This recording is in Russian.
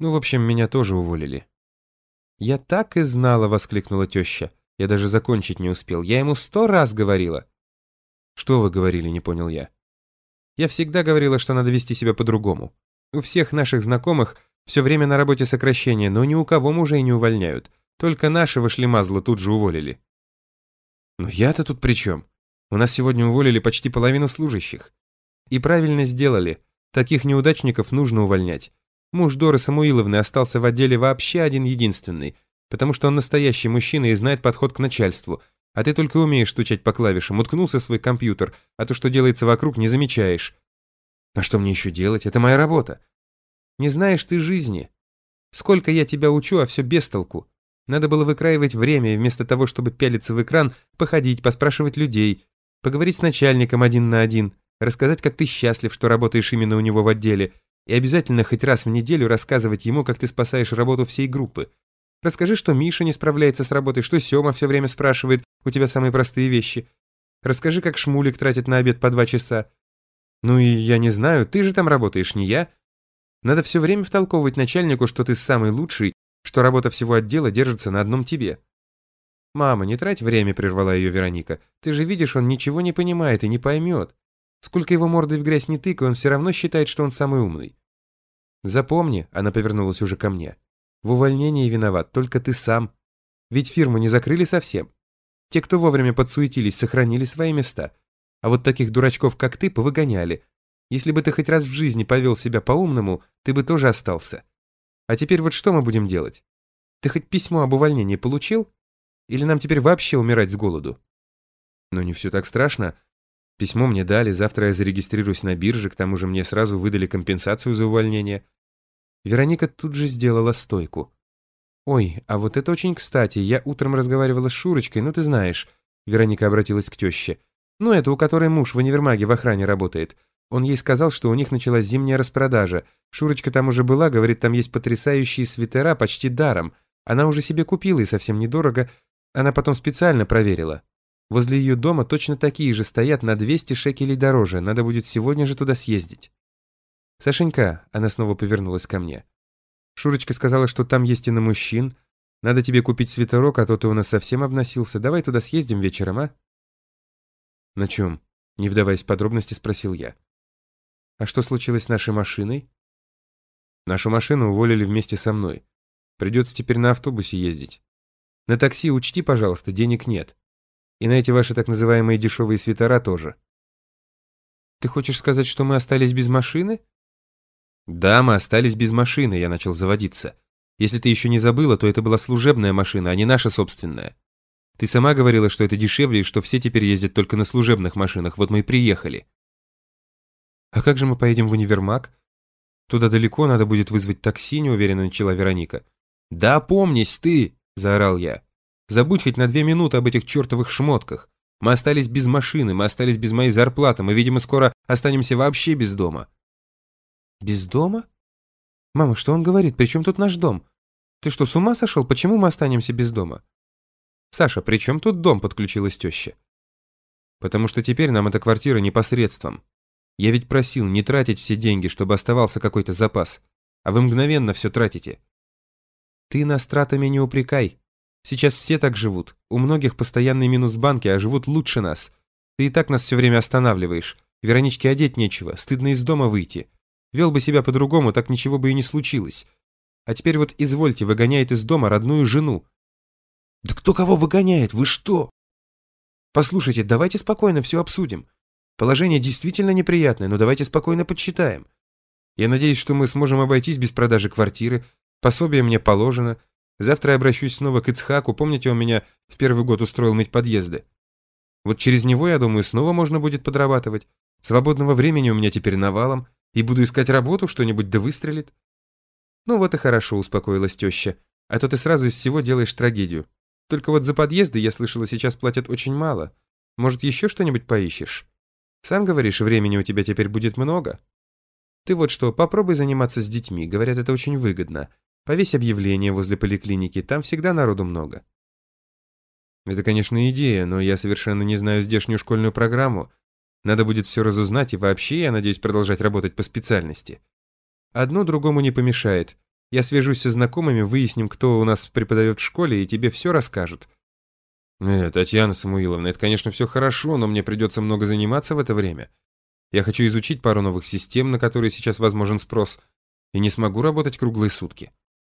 Ну, в общем, меня тоже уволили. «Я так и знала!» — воскликнула теща. Я даже закончить не успел. Я ему сто раз говорила. «Что вы говорили?» — не понял я. Я всегда говорила, что надо вести себя по-другому. У всех наших знакомых все время на работе сокращения, но ни у кого мужей не увольняют. Только нашего шлемазла тут же уволили. Но я-то тут при чем? У нас сегодня уволили почти половину служащих. И правильно сделали. Таких неудачников нужно увольнять. Муж Доры Самуиловны остался в отделе вообще один-единственный, потому что он настоящий мужчина и знает подход к начальству, а ты только умеешь стучать по клавишам, уткнулся в свой компьютер, а то, что делается вокруг, не замечаешь. А что мне еще делать? Это моя работа. Не знаешь ты жизни. Сколько я тебя учу, а все без толку. Надо было выкраивать время, и вместо того, чтобы пялиться в экран, походить, поспрашивать людей, поговорить с начальником один на один, рассказать, как ты счастлив, что работаешь именно у него в отделе, и обязательно хоть раз в неделю рассказывать ему, как ты спасаешь работу всей группы. Расскажи, что Миша не справляется с работой, что Сёма все время спрашивает у тебя самые простые вещи. Расскажи, как Шмулик тратит на обед по два часа. Ну и я не знаю, ты же там работаешь, не я. Надо все время втолковывать начальнику, что ты самый лучший, что работа всего отдела держится на одном тебе. «Мама, не трать время», — прервала ее Вероника. «Ты же видишь, он ничего не понимает и не поймет. Сколько его мордой в грязь не тыкай, он все равно считает, что он самый умный. Запомни, она повернулась уже ко мне. В увольнении виноват только ты сам. Ведь фирму не закрыли совсем. Те, кто вовремя подсуетились, сохранили свои места. А вот таких дурачков, как ты, повыгоняли. Если бы ты хоть раз в жизни повел себя по-умному, ты бы тоже остался. А теперь вот что мы будем делать? Ты хоть письмо об увольнении получил? Или нам теперь вообще умирать с голоду? Ну не все так страшно. Письмо мне дали, завтра я зарегистрируюсь на бирже, к тому же мне сразу выдали компенсацию за увольнение. Вероника тут же сделала стойку. «Ой, а вот это очень кстати, я утром разговаривала с Шурочкой, ну ты знаешь». Вероника обратилась к теще. «Ну это у которой муж в универмаге в охране работает. Он ей сказал, что у них началась зимняя распродажа. Шурочка там уже была, говорит, там есть потрясающие свитера почти даром. Она уже себе купила и совсем недорого. Она потом специально проверила. Возле ее дома точно такие же стоят на 200 шекелей дороже, надо будет сегодня же туда съездить. Сашенька, она снова повернулась ко мне. Шурочка сказала, что там есть и на мужчин. Надо тебе купить свитерок, а то ты у нас совсем обносился. Давай туда съездим вечером, а? На чем? Не вдаваясь в подробности, спросил я. А что случилось с нашей машиной? Нашу машину уволили вместе со мной. Придется теперь на автобусе ездить. На такси учти, пожалуйста, денег нет. И на эти ваши так называемые дешевые свитера тоже. Ты хочешь сказать, что мы остались без машины? Да, мы остались без машины, я начал заводиться. Если ты еще не забыла, то это была служебная машина, а не наша собственная. Ты сама говорила, что это дешевле и что все теперь ездят только на служебных машинах, вот мы и приехали. А как же мы поедем в универмаг? Туда далеко, надо будет вызвать такси, неуверенно начала Вероника. Да помнись ты, заорал я. Забудь хоть на две минуты об этих чертовых шмотках. Мы остались без машины, мы остались без моей зарплаты, мы, видимо, скоро останемся вообще без дома». «Без дома? Мама, что он говорит? При чем тут наш дом? Ты что, с ума сошел? Почему мы останемся без дома?» «Саша, при чем тут дом?» — подключилась теща. «Потому что теперь нам эта квартира непосредством. Я ведь просил не тратить все деньги, чтобы оставался какой-то запас, а вы мгновенно все тратите». «Ты нас тратами не упрекай. Сейчас все так живут. У многих постоянный минус в банке, а живут лучше нас. Ты и так нас все время останавливаешь. Вероничке одеть нечего, стыдно из дома выйти. Вел бы себя по-другому, так ничего бы и не случилось. А теперь вот извольте, выгоняет из дома родную жену. Да кто кого выгоняет? Вы что? Послушайте, давайте спокойно все обсудим. Положение действительно неприятное, но давайте спокойно подсчитаем. Я надеюсь, что мы сможем обойтись без продажи квартиры. Пособие мне положено. Завтра я обращусь снова к Ицхаку, помните, он меня в первый год устроил мыть подъезды? Вот через него, я думаю, снова можно будет подрабатывать. Свободного времени у меня теперь навалом, и буду искать работу, что-нибудь да выстрелит. Ну вот и хорошо, успокоилась теща, а то ты сразу из всего делаешь трагедию. Только вот за подъезды, я слышала, сейчас платят очень мало. Может, еще что-нибудь поищешь? Сам говоришь, времени у тебя теперь будет много. Ты вот что, попробуй заниматься с детьми, говорят, это очень выгодно. Повесь объявление возле поликлиники, там всегда народу много. Это, конечно, идея, но я совершенно не знаю здешнюю школьную программу. Надо будет все разузнать, и вообще, я надеюсь, продолжать работать по специальности. Одно другому не помешает. Я свяжусь со знакомыми, выясним, кто у нас преподает в школе, и тебе все расскажут». «Э, Татьяна Самуиловна, это, конечно, все хорошо, но мне придется много заниматься в это время. Я хочу изучить пару новых систем, на которые сейчас возможен спрос, и не смогу работать круглые сутки».